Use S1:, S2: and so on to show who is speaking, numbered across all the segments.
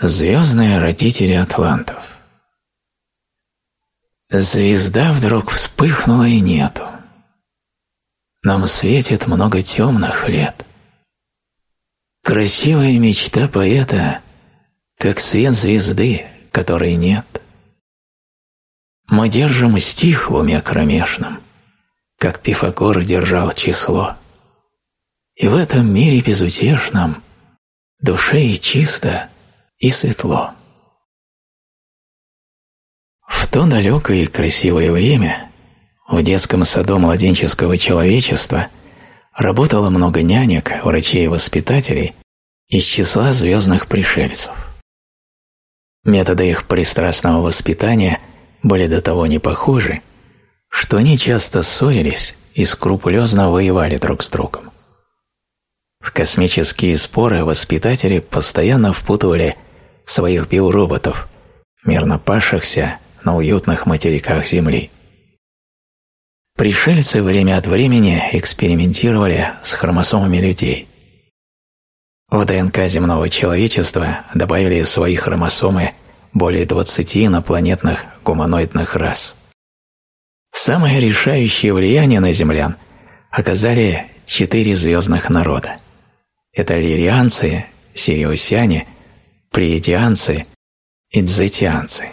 S1: Звездные родители атлантов. Звезда вдруг вспыхнула и нету. Нам светит много темных лет. Красивая мечта поэта, как свет звезды, которой нет. Мы держим стих в уме кромешном, как Пифагор держал число. И в этом мире безутешном душе и чисто, и светло. В то далекое и красивое время в детском саду младенческого человечества работало много нянек, врачей и воспитателей из числа звездных пришельцев. Методы их пристрастного воспитания были до того не похожи, что они часто ссорились и скрупулезно воевали друг с другом. В космические споры воспитатели постоянно впутывали своих биороботов, мирно пашихся на уютных материках Земли. Пришельцы время от времени экспериментировали с хромосомами людей. В ДНК земного человечества добавили свои хромосомы более 20 инопланетных гуманоидных рас. Самое решающее влияние на землян оказали четыре звездных народа. Это лирианцы, сириусяне, плеядианцы и дзетианцы.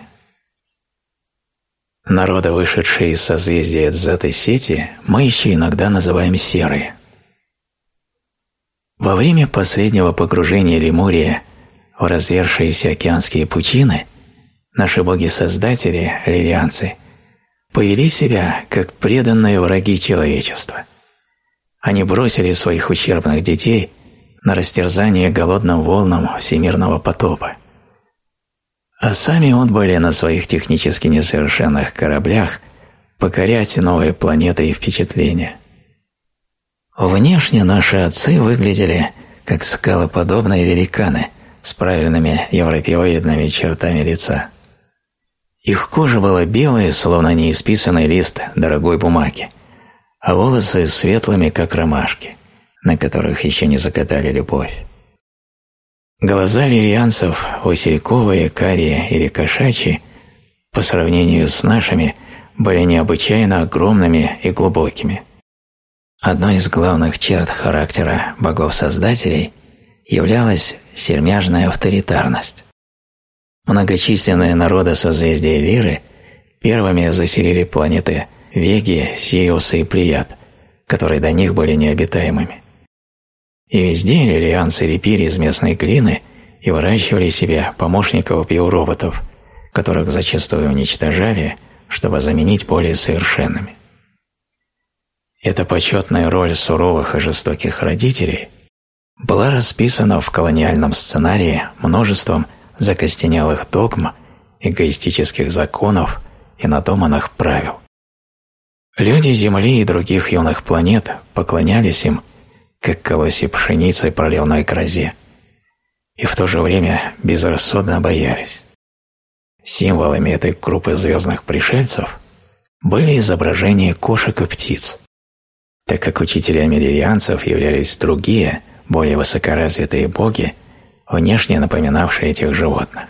S1: Народы, вышедшие из созвездия Дзеты-сети, мы еще иногда называем серые. Во время последнего погружения Лемурия в развершиеся океанские пучины наши боги-создатели, лирианцы, повели себя как преданные враги человечества. Они бросили своих ущербных детей на растерзание голодным волнам всемирного потопа. А сами отбыли на своих технически несовершенных кораблях покорять новые планеты и впечатления. Внешне наши отцы выглядели как скалоподобные великаны с правильными европеоидными чертами лица. Их кожа была белая, словно неисписанный лист дорогой бумаги, а волосы светлыми, как ромашки на которых еще не закатали любовь. Глаза лирианцев, васильковые, карие или кошачьи, по сравнению с нашими, были необычайно огромными и глубокими. Одной из главных черт характера богов-создателей являлась сермяжная авторитарность. Многочисленные народы созвездия Лиры первыми заселили планеты Веги, Сириуса и Плеяд, которые до них были необитаемыми. И везде лилианцы лепили из местной глины и выращивали себе помощников биороботов, которых зачастую уничтожали, чтобы заменить более совершенными. Эта почетная роль суровых и жестоких родителей была расписана в колониальном сценарии множеством закостенелых догм, эгоистических законов и надуманных правил. Люди Земли и других юных планет поклонялись им как колосья пшеницы проливной грозе, и в то же время безрассудно боялись. Символами этой группы звездных пришельцев были изображения кошек и птиц, так как учителями лирианцев являлись другие, более высокоразвитые боги, внешне напоминавшие этих животных.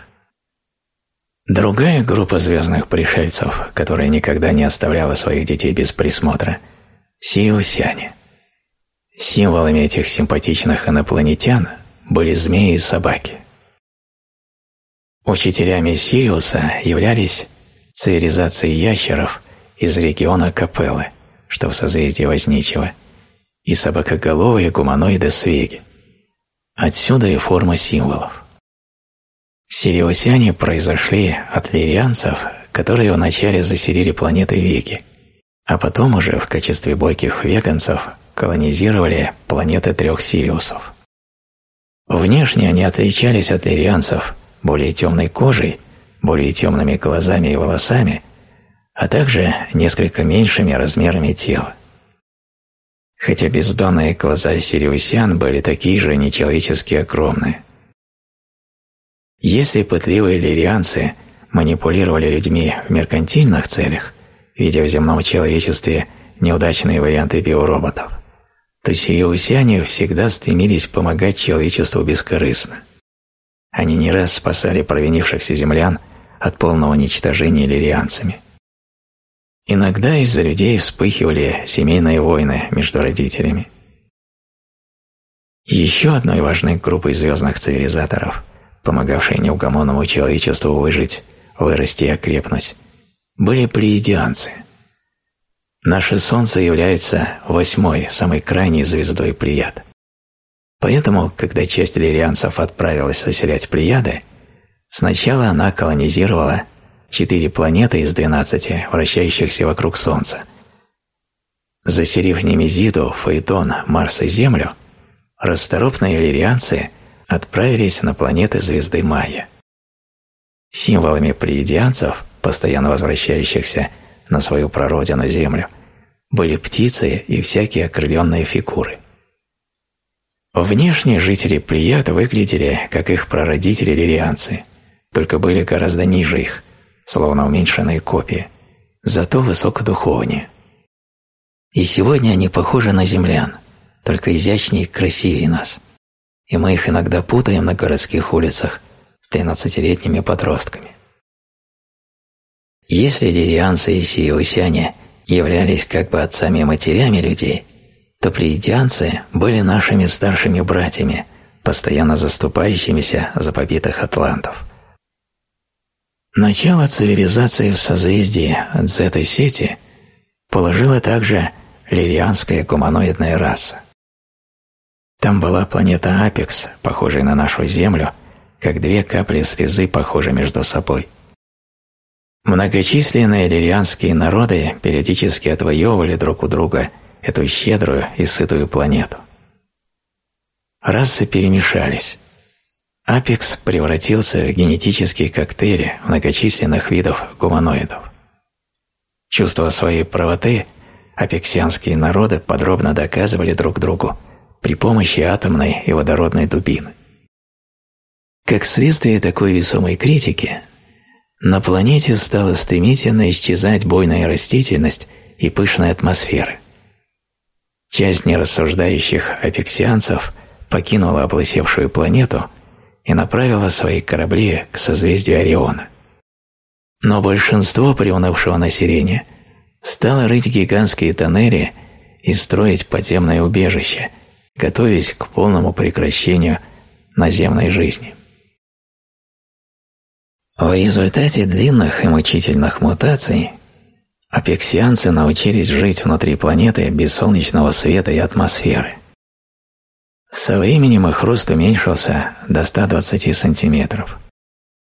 S1: Другая группа звездных пришельцев, которая никогда не оставляла своих детей без присмотра – сириусяне – Символами этих симпатичных инопланетян были змеи и собаки. Учителями Сириуса являлись цивилизации ящеров из региона Капеллы, что в созвездии Возничего, и собакоголовые гуманоиды Свеги. Отсюда и форма символов. Сириусяне произошли от лирианцев, которые вначале заселили планеты Веги, а потом уже в качестве бойких веганцев колонизировали планеты трех Сириусов. Внешне они отличались от лирианцев более темной кожей, более темными глазами и волосами, а также несколько меньшими размерами тела. Хотя бездонные глаза сириусян были такие же нечеловечески огромные. Если пытливые лирианцы манипулировали людьми в меркантильных целях, видя в земном человечестве неудачные варианты биороботов, то сириусяне всегда стремились помогать человечеству бескорыстно. Они не раз спасали провинившихся землян от полного уничтожения лирианцами. Иногда из-за людей вспыхивали семейные войны между родителями. Еще одной важной группой звездных цивилизаторов, помогавшей неугомонному человечеству выжить, вырасти и окрепнуть, были плеядианцы. Наше Солнце является восьмой, самой крайней звездой Плеяд. Поэтому, когда часть лирианцев отправилась заселять Плеяды, сначала она колонизировала четыре планеты из двенадцати, вращающихся вокруг Солнца. Заселив Немезиду, Фаэтон, Марс и Землю, расторопные лирианцы отправились на планеты звезды Майя. Символами плеядианцев, постоянно возвращающихся на свою прародину Землю, были птицы и всякие окрыленные фигуры. Внешне жители Плеяд выглядели, как их прародители лирианцы, только были гораздо ниже их, словно уменьшенные копии, зато высокодуховнее. И сегодня они похожи на землян, только изящнее и красивее нас. И мы их иногда путаем на городских улицах с тринадцатилетними подростками. Если лирианцы и сиусяне являлись как бы отцами и матерями людей, то плеядианцы были нашими старшими братьями, постоянно заступающимися за побитых атлантов. Начало цивилизации в созвездии Дзета-сети положила также лирианская гуманоидная раса. Там была планета Апекс, похожая на нашу Землю, как две капли слезы похожи между собой. Многочисленные лирианские народы периодически отвоевывали друг у друга эту щедрую и сытую планету. Расы перемешались. Апекс превратился в генетический коктейль многочисленных видов гуманоидов. Чувство своей правоты апексианские народы подробно доказывали друг другу при помощи атомной и водородной дубины. Как следствие такой весомой критики, на планете стала стремительно исчезать бойная растительность и пышная атмосфера. Часть нерассуждающих апексианцев покинула облысевшую планету и направила свои корабли к созвездию Ориона. Но большинство приунывшего населения стало рыть гигантские тоннели и строить подземное убежище, готовясь к полному прекращению наземной жизни. В результате длинных и мучительных мутаций апексианцы научились жить внутри планеты без солнечного света и атмосферы. Со временем их рост уменьшился до 120 сантиметров,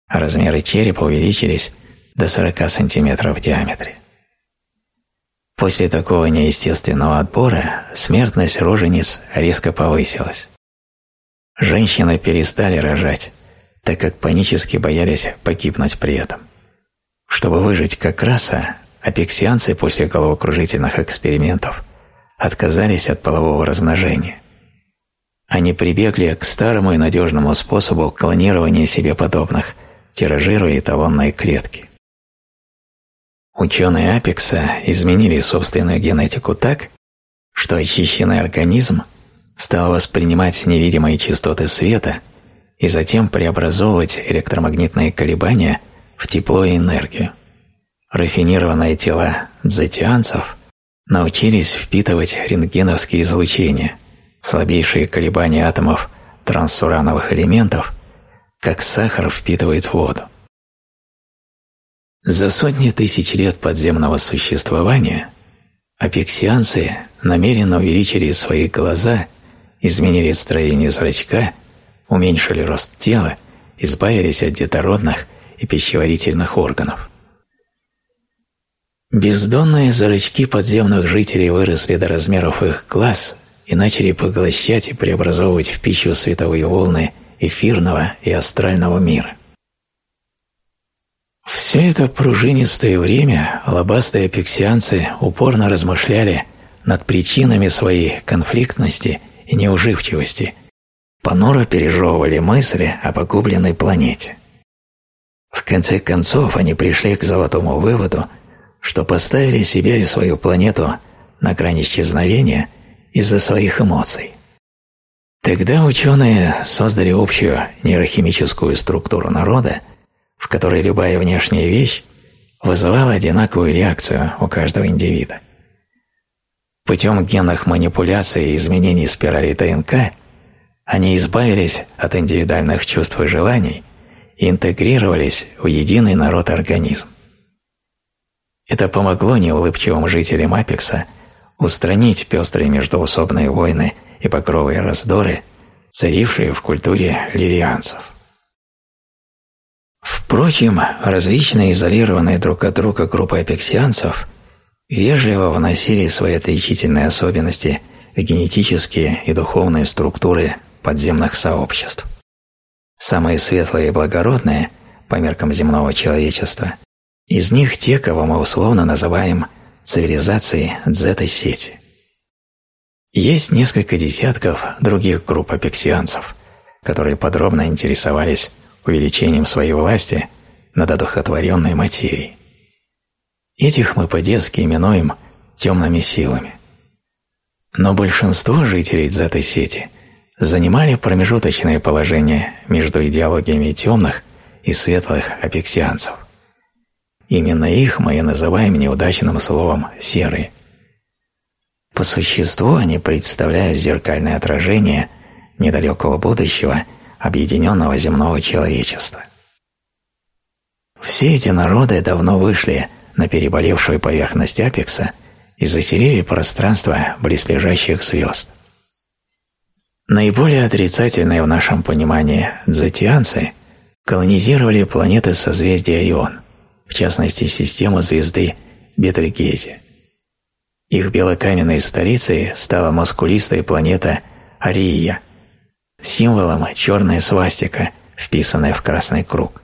S1: а размеры черепа увеличились до 40 сантиметров в диаметре. После такого неестественного отбора смертность рожениц резко повысилась. Женщины перестали рожать, так как панически боялись погибнуть при этом. Чтобы выжить как раса, апексианцы после головокружительных экспериментов отказались от полового размножения. Они прибегли к старому и надежному способу клонирования себе подобных, тиражируя эталонные клетки. Ученые Апекса изменили собственную генетику так, что очищенный организм стал воспринимать невидимые частоты света и затем преобразовывать электромагнитные колебания в тепло и энергию. Рафинированные тела дзетианцев научились впитывать рентгеновские излучения, слабейшие колебания атомов трансурановых элементов, как сахар впитывает воду. За сотни тысяч лет подземного существования апексианцы намеренно увеличили свои глаза, изменили строение зрачка уменьшили рост тела, избавились от детородных и пищеварительных органов. Бездонные зрачки подземных жителей выросли до размеров их глаз и начали поглощать и преобразовывать в пищу световые волны эфирного и астрального мира. Все это пружинистое время лобастые апексианцы упорно размышляли над причинами своей конфликтности и неуживчивости – понуро пережевывали мысли о погубленной планете. В конце концов они пришли к золотому выводу, что поставили себя и свою планету на грани исчезновения из-за своих эмоций. Тогда ученые создали общую нейрохимическую структуру народа, в которой любая внешняя вещь вызывала одинаковую реакцию у каждого индивида. Путем генных манипуляций и изменений спирали ДНК они избавились от индивидуальных чувств и желаний и интегрировались в единый народ-организм. Это помогло неулыбчивым жителям Апекса устранить пестрые междоусобные войны и покровые раздоры, царившие в культуре лирианцев. Впрочем, различные изолированные друг от друга группы апексианцев вежливо вносили свои отличительные особенности в генетические и духовные структуры подземных сообществ. Самые светлые и благородные, по меркам земного человечества, из них те, кого мы условно называем цивилизацией дзета-сети. Есть несколько десятков других групп апексианцев, которые подробно интересовались увеличением своей власти над одухотворенной материей. Этих мы по-детски именуем темными силами. Но большинство жителей дзета-сети занимали промежуточное положение между идеологиями темных и светлых апексианцев. Именно их мы и называем неудачным словом «серые». По существу они представляют зеркальное отражение недалекого будущего – объединенного земного человечества. Все эти народы давно вышли на переболевшую поверхность Апекса и заселили пространство близлежащих звезд. Наиболее отрицательные в нашем понимании дзетианцы колонизировали планеты созвездия Орион, в частности систему звезды Бетригези. Их белокаменной столицей стала мускулистая планета Ария – Символом черная свастика, вписанная в красный круг.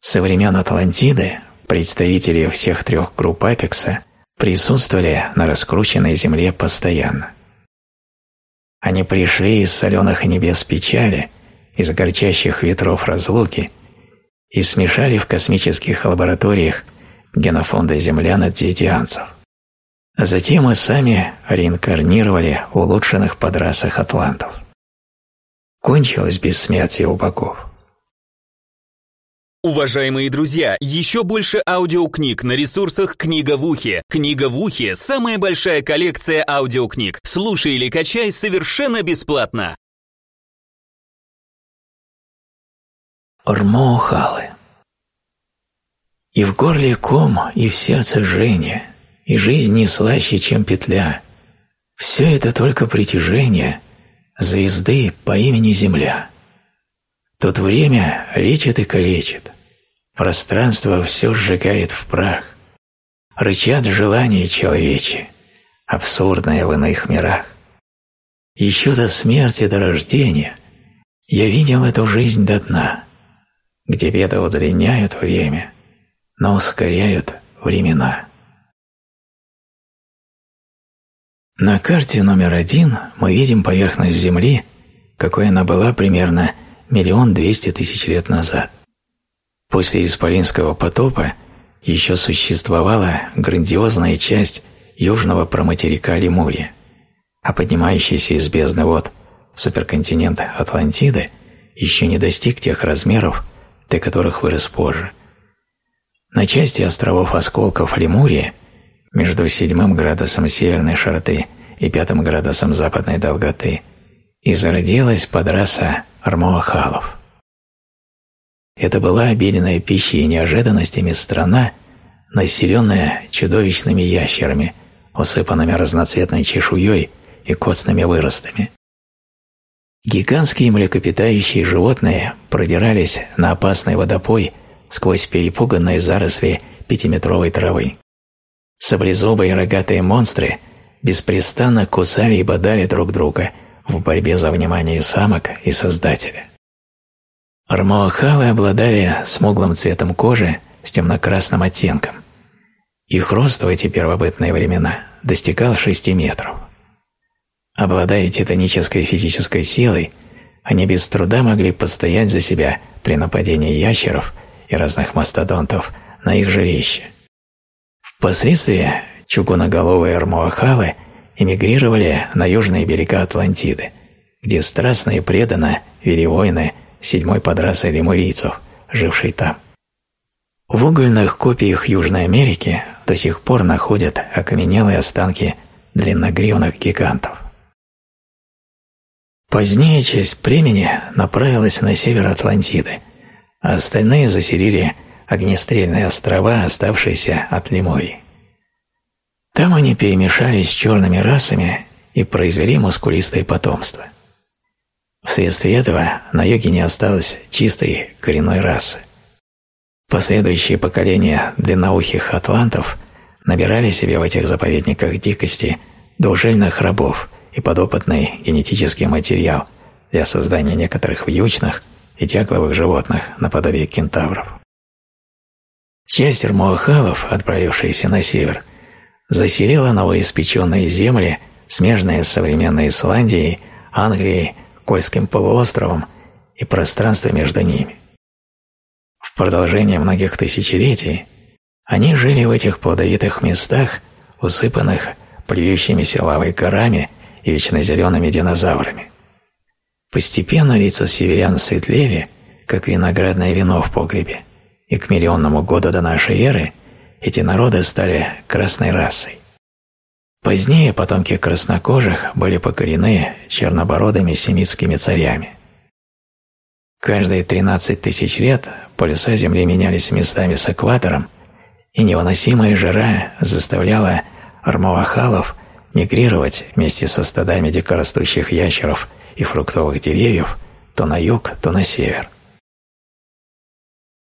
S1: Со времен Атлантиды представители всех трех групп Апекса присутствовали на раскрученной земле постоянно. Они пришли из соленых небес печали, из горчащих ветров разлуки и смешали в космических лабораториях генофонды землян от зетианцев. Затем мы сами реинкарнировали в улучшенных подрасах атлантов кончилось бессмертие у богов.
S2: Уважаемые друзья, еще больше аудиокниг на ресурсах «Книга в ухе». «Книга в ухе» — самая большая коллекция аудиокниг. Слушай или качай совершенно бесплатно.
S1: Рмоухалы И в горле ком, и в сердце жжение, и жизнь не слаще, чем петля. Все это только притяжение — звезды по имени Земля. Тут время лечит и калечит, пространство все сжигает в прах, рычат желания человечи, абсурдные в иных мирах. Еще до смерти, до рождения я видел эту жизнь до дна, где беды удлиняют время, но ускоряют времена. На карте номер один мы видим поверхность Земли, какой она была примерно миллион двести тысяч лет назад. После Исполинского потопа еще существовала грандиозная часть южного проматерика Лемурия, а поднимающийся из бездны вод суперконтинент Атлантиды еще не достиг тех размеров, до которых вырос позже. На части островов осколков Лемурия между седьмым градусом северной широты и пятым градусом западной долготы и зародилась подраса армоахалов. Это была обильная пищей и неожиданностями страна, населенная чудовищными ящерами, усыпанными разноцветной чешуей и костными выростами. Гигантские млекопитающие животные продирались на опасный водопой сквозь перепуганные заросли пятиметровой травы. Саблезубые рогатые монстры беспрестанно кусали и бодали друг друга в борьбе за внимание самок и создателя. Армоахалы обладали смуглым цветом кожи с темно-красным оттенком. Их рост в эти первобытные времена достигал 6 метров. Обладая титанической физической силой, они без труда могли постоять за себя при нападении ящеров и разных мастодонтов на их жилище – Впоследствии чугуноголовые армуахалы эмигрировали на южные берега Атлантиды, где страстно и преданно вели войны седьмой подрасы лемурийцев, жившей там. В угольных копиях Южной Америки до сих пор находят окаменелые останки длинногривных гигантов. Позднее часть племени направилась на север Атлантиды, а остальные заселили огнестрельные острова, оставшиеся от Лемурии. Там они перемешались с черными расами и произвели мускулистое потомство. Вследствие этого на юге не осталось чистой коренной расы. Последующие поколения длинноухих атлантов набирали себе в этих заповедниках дикости двужильных рабов и подопытный генетический материал для создания некоторых вьючных и тягловых животных наподобие кентавров. Часть рмуахалов, отправившаяся на север, заселила новоиспеченные земли, смежные с современной Исландией, Англией, Кольским полуостровом и пространство между ними. В продолжение многих тысячелетий они жили в этих плодовитых местах, усыпанных плюющимися лавой горами и вечно зелеными динозаврами. Постепенно лица северян светлели, как виноградное вино в погребе, и к миллионному году до нашей эры эти народы стали красной расой. Позднее потомки краснокожих были покорены чернобородыми семитскими царями. Каждые 13 тысяч лет полюса Земли менялись местами с экватором, и невыносимая жара заставляла армавахалов мигрировать вместе со стадами дикорастущих ящеров и фруктовых деревьев то на юг, то на север.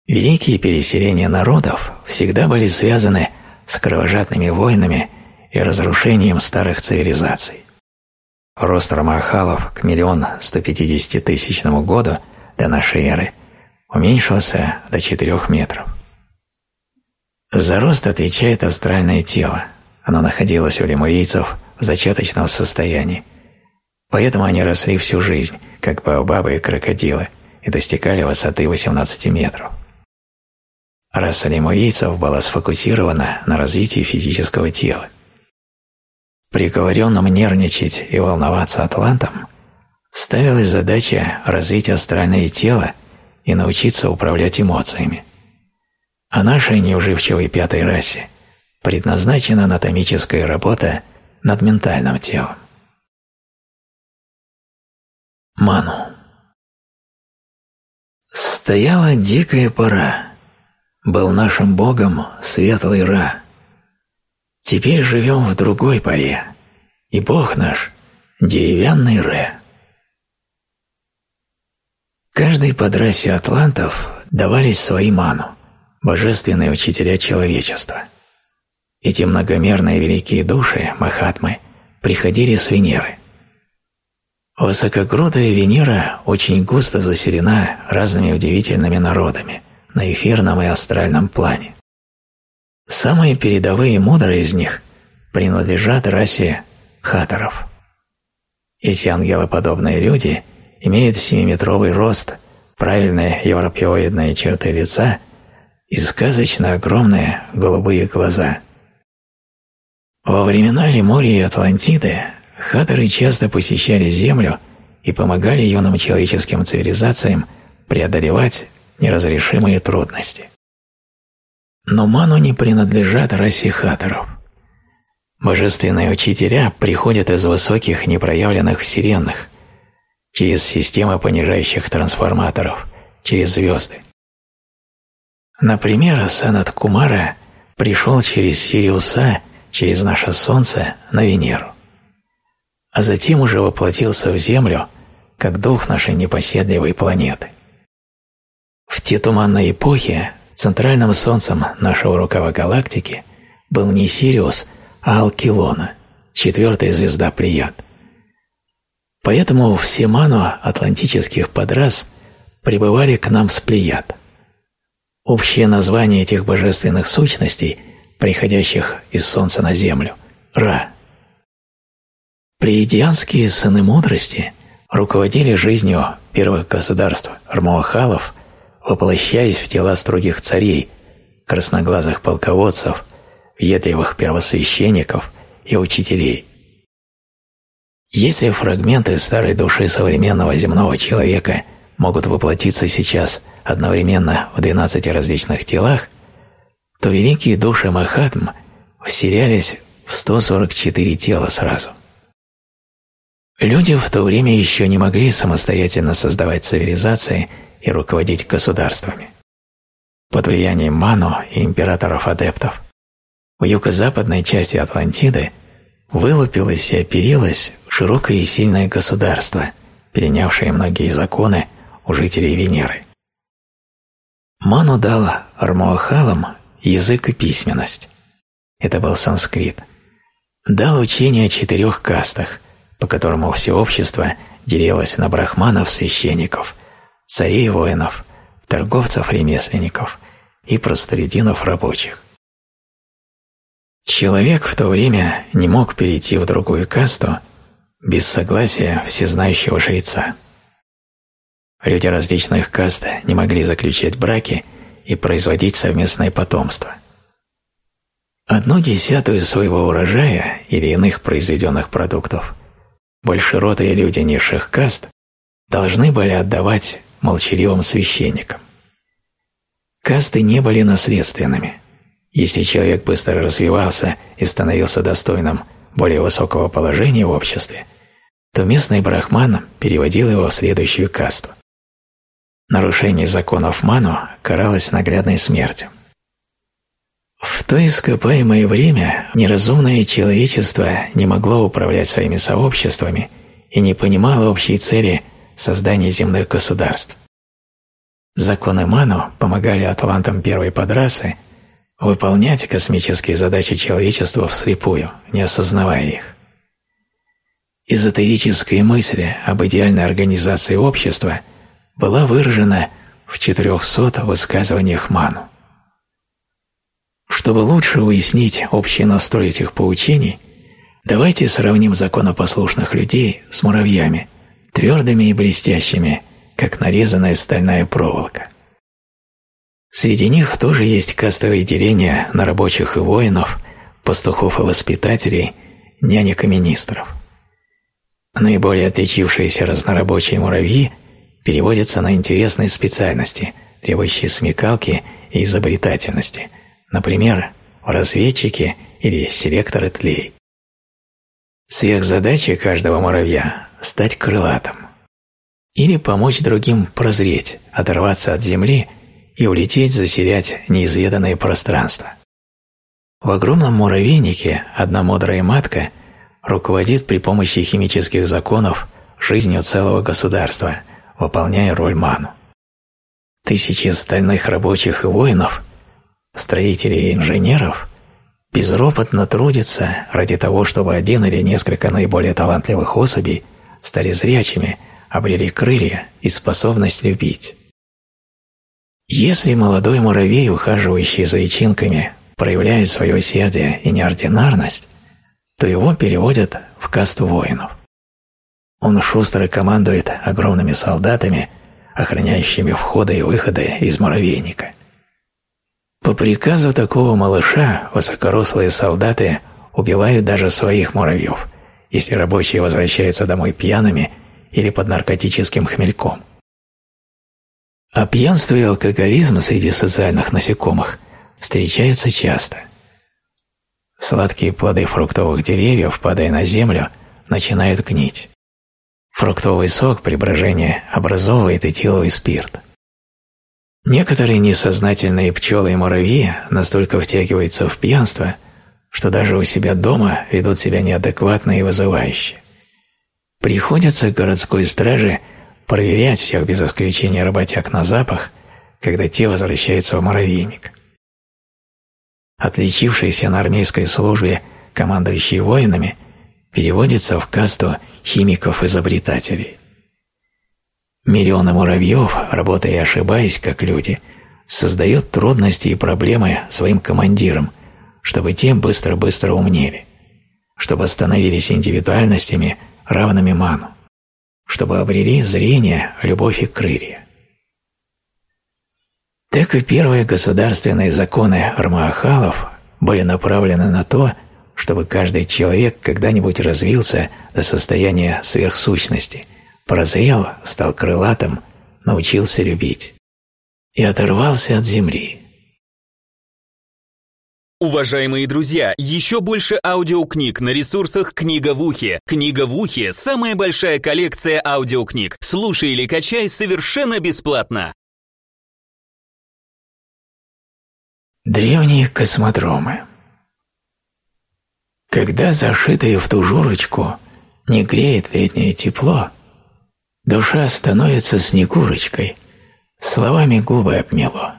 S1: Великие переселения народов всегда были связаны с кровожадными войнами и разрушением старых цивилизаций. Рост Рамахалов к миллион сто пятидесяти тысячному году до нашей эры уменьшился до четырех метров. За рост отвечает астральное тело. Оно находилось у лемурийцев в зачаточном состоянии. Поэтому они росли всю жизнь, как баобабы и крокодилы, и достигали высоты 18 метров. Раса лемурийцев была сфокусирована на развитии физического тела. Приговоренным нервничать и волноваться атлантам ставилась задача развить астральное тело и научиться управлять эмоциями. А нашей неуживчивой пятой расе предназначена анатомическая работа над ментальным телом. Ману Стояла дикая пора. Был нашим богом светлый Ра. Теперь живем в другой поре, и бог наш – деревянный Ре. Каждой подрасе атлантов давались свои ману, божественные учителя человечества. Эти многомерные великие души, махатмы, приходили с Венеры. Высокогрудая Венера очень густо заселена разными удивительными народами на эфирном и астральном плане. Самые передовые и мудрые из них принадлежат расе хаторов. Эти ангелоподобные люди – имеет семиметровый рост, правильные европеоидные черты лица и сказочно огромные голубые глаза. Во времена Лемурии и Атлантиды хаторы часто посещали Землю и помогали юным человеческим цивилизациям преодолевать неразрешимые трудности. Но ману не принадлежат расе хаторов. Божественные учителя приходят из высоких непроявленных вселенных – через системы понижающих трансформаторов, через звезды. Например, Санат Кумара пришел через Сириуса, через наше Солнце, на Венеру. А затем уже воплотился в Землю, как дух нашей непоседливой планеты. В те туманные эпохи центральным Солнцем нашего рукава галактики был не Сириус, а Алкилона, четвертая звезда Плеяд. Поэтому все ману атлантических подрас прибывали к нам с Плеяд. Общее название этих божественных сущностей, приходящих из Солнца на Землю – Ра. Плеядианские сыны мудрости руководили жизнью первых государств Рмуахалов, воплощаясь в тела строгих царей, красноглазых полководцев, въедливых первосвященников и учителей – Если фрагменты старой души современного земного человека могут воплотиться сейчас одновременно в 12 различных телах, то великие души Махатм вселялись в 144 тела сразу. Люди в то время еще не могли самостоятельно создавать цивилизации и руководить государствами. Под влиянием Ману и императоров-адептов в юго-западной части Атлантиды вылупилось и оперилось широкое и сильное государство, перенявшее многие законы у жителей Венеры. Ману дал Армуахалам язык и письменность. Это был санскрит. Дал учение о четырех кастах, по которому все общество делилось на брахманов-священников, царей-воинов, торговцев-ремесленников и простолюдинов-рабочих. Человек в то время не мог перейти в другую касту без согласия всезнающего жреца. Люди различных каст не могли заключать браки и производить совместное потомство. Одну десятую своего урожая или иных произведенных продуктов большеротые люди низших каст должны были отдавать молчаливым священникам. Касты не были наследственными – если человек быстро развивался и становился достойным более высокого положения в обществе, то местный брахман переводил его в следующую касту. Нарушение законов ману каралось наглядной смертью. В то ископаемое время неразумное человечество не могло управлять своими сообществами и не понимало общей цели создания земных государств. Законы ману помогали атлантам первой подрасы выполнять космические задачи человечества вслепую, не осознавая их. Эзотерическая мысль об идеальной организации общества была выражена в 400 высказываниях Ману. Чтобы лучше уяснить общий настрой этих поучений, давайте сравним законопослушных людей с муравьями, твердыми и блестящими, как нарезанная стальная проволока. Среди них тоже есть кастовые деления на рабочих и воинов, пастухов и воспитателей, нянек и министров. Наиболее отличившиеся разнорабочие муравьи переводятся на интересные специальности, требующие смекалки и изобретательности, например, в разведчики или селекторы тлей. Сверхзадача каждого муравья – стать крылатым. Или помочь другим прозреть, оторваться от земли и улететь заселять неизведанное пространство. В огромном муравейнике одна мудрая матка руководит при помощи химических законов жизнью целого государства, выполняя роль ману. Тысячи стальных рабочих и воинов, строителей и инженеров безропотно трудятся ради того, чтобы один или несколько наиболее талантливых особей стали зрячими, обрели крылья и способность любить. Если молодой муравей, ухаживающий за личинками, проявляет свое усердие и неординарность, то его переводят в касту воинов. Он шустро командует огромными солдатами, охраняющими входы и выходы из муравейника. По приказу такого малыша высокорослые солдаты убивают даже своих муравьев, если рабочие возвращаются домой пьяными или под наркотическим хмельком. А пьянство и алкоголизм среди социальных насекомых встречаются часто. Сладкие плоды фруктовых деревьев, падая на землю, начинают гнить. Фруктовый сок при брожении образовывает этиловый спирт. Некоторые несознательные пчелы и муравьи настолько втягиваются в пьянство, что даже у себя дома ведут себя неадекватно и вызывающе. Приходится городской страже – проверять всех без исключения работяг на запах, когда те возвращаются в муравейник. Отличившиеся на армейской службе командующие воинами переводятся в касту химиков-изобретателей. Миллионы муравьев, работая и ошибаясь, как люди, создают трудности и проблемы своим командирам, чтобы те быстро-быстро умнели, чтобы становились индивидуальностями, равными ману чтобы обрели зрение, любовь и крылья. Так и первые государственные законы Армаахалов были направлены на то, чтобы каждый человек когда-нибудь развился до состояния сверхсущности, прозрел, стал крылатым, научился любить и оторвался от земли.
S2: Уважаемые друзья, еще больше аудиокниг на ресурсах «Книга в ухе». «Книга в ухе» — самая большая коллекция аудиокниг. Слушай или качай совершенно бесплатно.
S1: Древние космодромы Когда зашитые в тужурочку не греет летнее тепло, душа становится снегурочкой, словами губы обмело.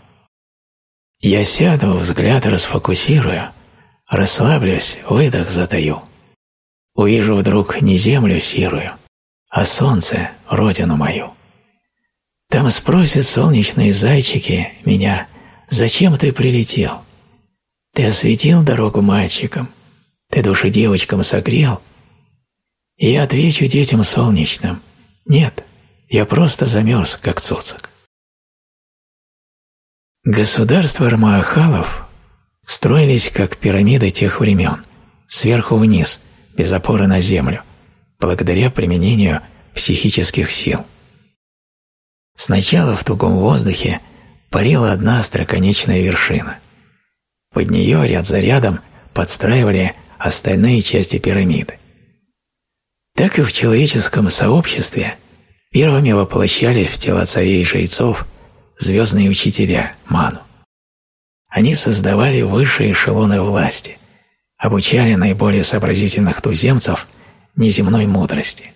S1: Я сяду, взгляд расфокусирую, расслаблюсь, выдох затаю. Увижу вдруг не землю сирую, а солнце, родину мою. Там спросят солнечные зайчики меня, зачем ты прилетел? Ты осветил дорогу мальчикам, ты души девочкам согрел? И я отвечу детям солнечным, нет, я просто замерз, как цуцик. Государства Армаахалов строились как пирамиды тех времен, сверху вниз, без опоры на землю, благодаря применению психических сил. Сначала в тугом воздухе парила одна остроконечная вершина. Под нее ряд за рядом подстраивали остальные части пирамиды. Так и в человеческом сообществе первыми воплощались в тела царей и жрецов – звездные учителя, ману. Они создавали высшие эшелоны власти, обучали наиболее сообразительных туземцев неземной мудрости.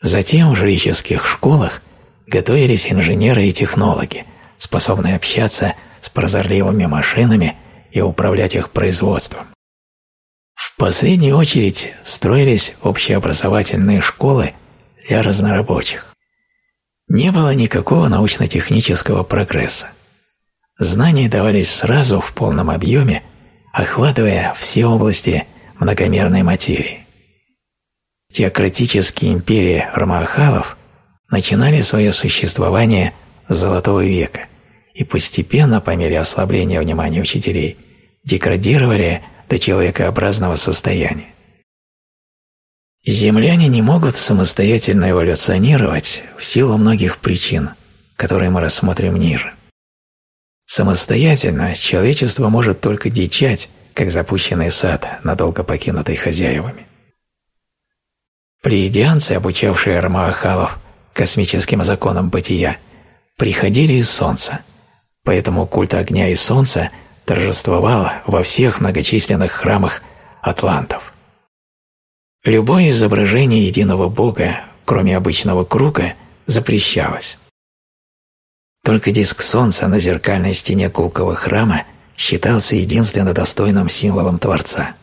S1: Затем в жреческих школах готовились инженеры и технологи, способные общаться с прозорливыми машинами и управлять их производством. В последнюю очередь строились общеобразовательные школы для разнорабочих. Не было никакого научно-технического прогресса. Знания давались сразу в полном объеме, охватывая все области многомерной материи. Теократические империи Рамахалов начинали свое существование с Золотого века и постепенно, по мере ослабления внимания учителей, деградировали до человекообразного состояния. Земляне не могут самостоятельно эволюционировать в силу многих причин, которые мы рассмотрим ниже. Самостоятельно человечество может только дичать, как запущенный сад, надолго покинутый хозяевами. Плеядианцы, обучавшие Армаахалов космическим законам бытия, приходили из Солнца, поэтому культ огня и Солнца торжествовал во всех многочисленных храмах атлантов. Любое изображение единого Бога, кроме обычного круга, запрещалось. Только диск солнца на зеркальной стене кулкового храма считался единственно достойным символом Творца.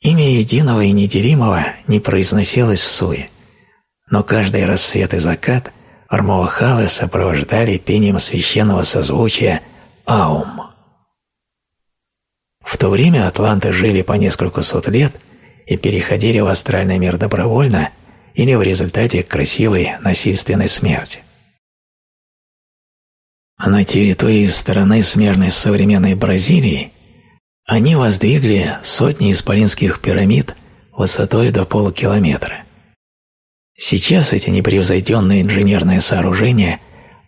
S1: Имя единого и неделимого не произносилось в суе, но каждый рассвет и закат Армоахалы сопровождали пением священного созвучия «Аум». В то время атланты жили по несколько сот лет – и переходили в астральный мир добровольно или в результате красивой насильственной смерти. А на территории стороны, смежной с современной Бразилией, они воздвигли сотни исполинских пирамид высотой до полукилометра. Сейчас эти непревзойденные инженерные сооружения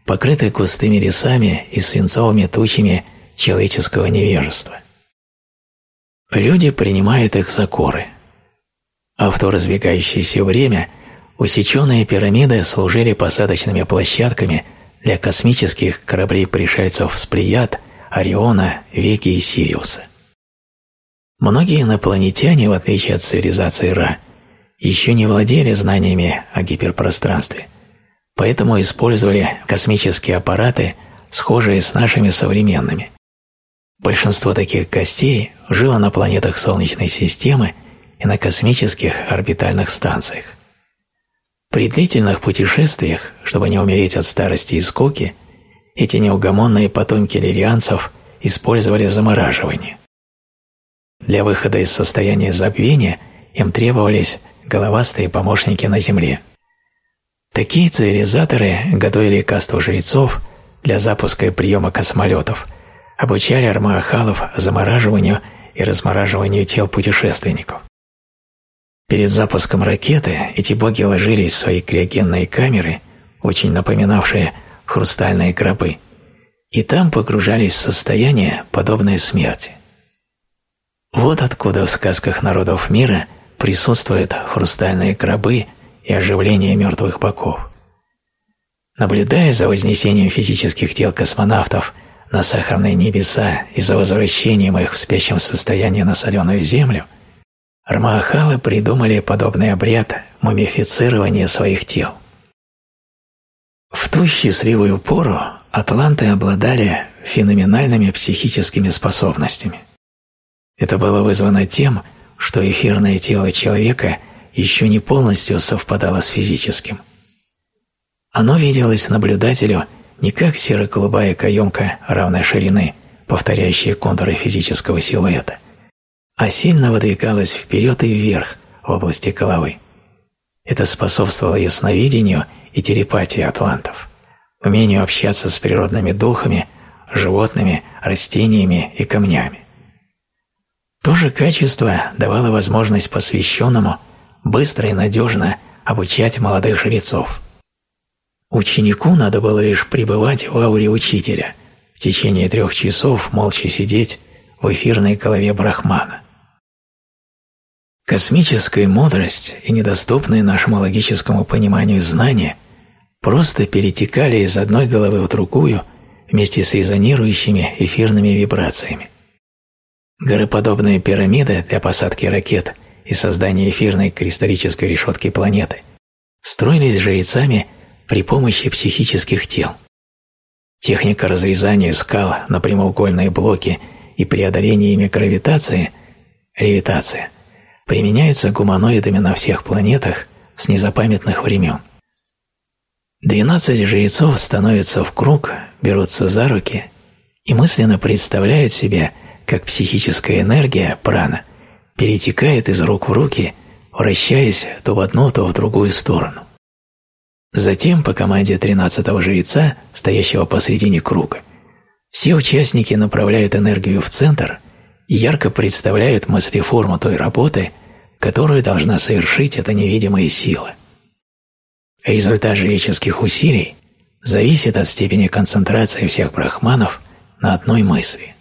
S1: покрыты густыми лесами и свинцовыми тучами человеческого невежества. Люди принимают их за коры а в то разбегающееся время усеченные пирамиды служили посадочными площадками для космических кораблей-пришельцев с Плеяд, Ориона, Веки и Сириуса. Многие инопланетяне, в отличие от цивилизации Ра, еще не владели знаниями о гиперпространстве, поэтому использовали космические аппараты, схожие с нашими современными. Большинство таких гостей жило на планетах Солнечной системы и на космических орбитальных станциях. При длительных путешествиях, чтобы не умереть от старости и скуки, эти неугомонные потомки лирианцев использовали замораживание. Для выхода из состояния забвения им требовались головастые помощники на Земле. Такие цивилизаторы готовили касту жрецов для запуска и приема космолетов, обучали армаахалов замораживанию и размораживанию тел путешественников. Перед запуском ракеты эти боги ложились в свои криогенные камеры, очень напоминавшие хрустальные гробы, и там погружались в состояние, подобное смерти. Вот откуда в сказках народов мира присутствуют хрустальные гробы и оживление мертвых богов. Наблюдая за вознесением физических тел космонавтов на сахарные небеса и за возвращением их в спящем состоянии на соленую землю, Рамахалы придумали подобный обряд мумифицирования своих тел. В ту счастливую пору атланты обладали феноменальными психическими способностями. Это было вызвано тем, что эфирное тело человека еще не полностью совпадало с физическим. Оно виделось наблюдателю не как серо-голубая каемка равной ширины, повторяющая контуры физического силуэта, а сильно выдвигалась вперед и вверх в области головы. Это способствовало ясновидению и телепатии атлантов, умению общаться с природными духами, животными, растениями и камнями. То же качество давало возможность посвященному быстро и надежно обучать молодых жрецов. Ученику надо было лишь пребывать в ауре учителя, в течение трех часов молча сидеть в эфирной голове Брахмана. Космическая мудрость и недоступные нашему логическому пониманию знания просто перетекали из одной головы в другую вместе с резонирующими эфирными вибрациями. Гороподобные пирамиды для посадки ракет и создания эфирной кристаллической решетки планеты строились жрецами при помощи психических тел. Техника разрезания скал на прямоугольные блоки и преодоления ими гравитации – левитация – применяются гуманоидами на всех планетах с незапамятных времен. Двенадцать жрецов становятся в круг, берутся за руки и мысленно представляют себе, как психическая энергия, прана, перетекает из рук в руки, вращаясь то в одну, то в другую сторону. Затем по команде тринадцатого жреца, стоящего посредине круга, все участники направляют энергию в центр ярко представляют мыслеформу той работы, которую должна совершить эта невидимая сила. Результат жреческих усилий зависит от степени концентрации всех брахманов на одной мысли.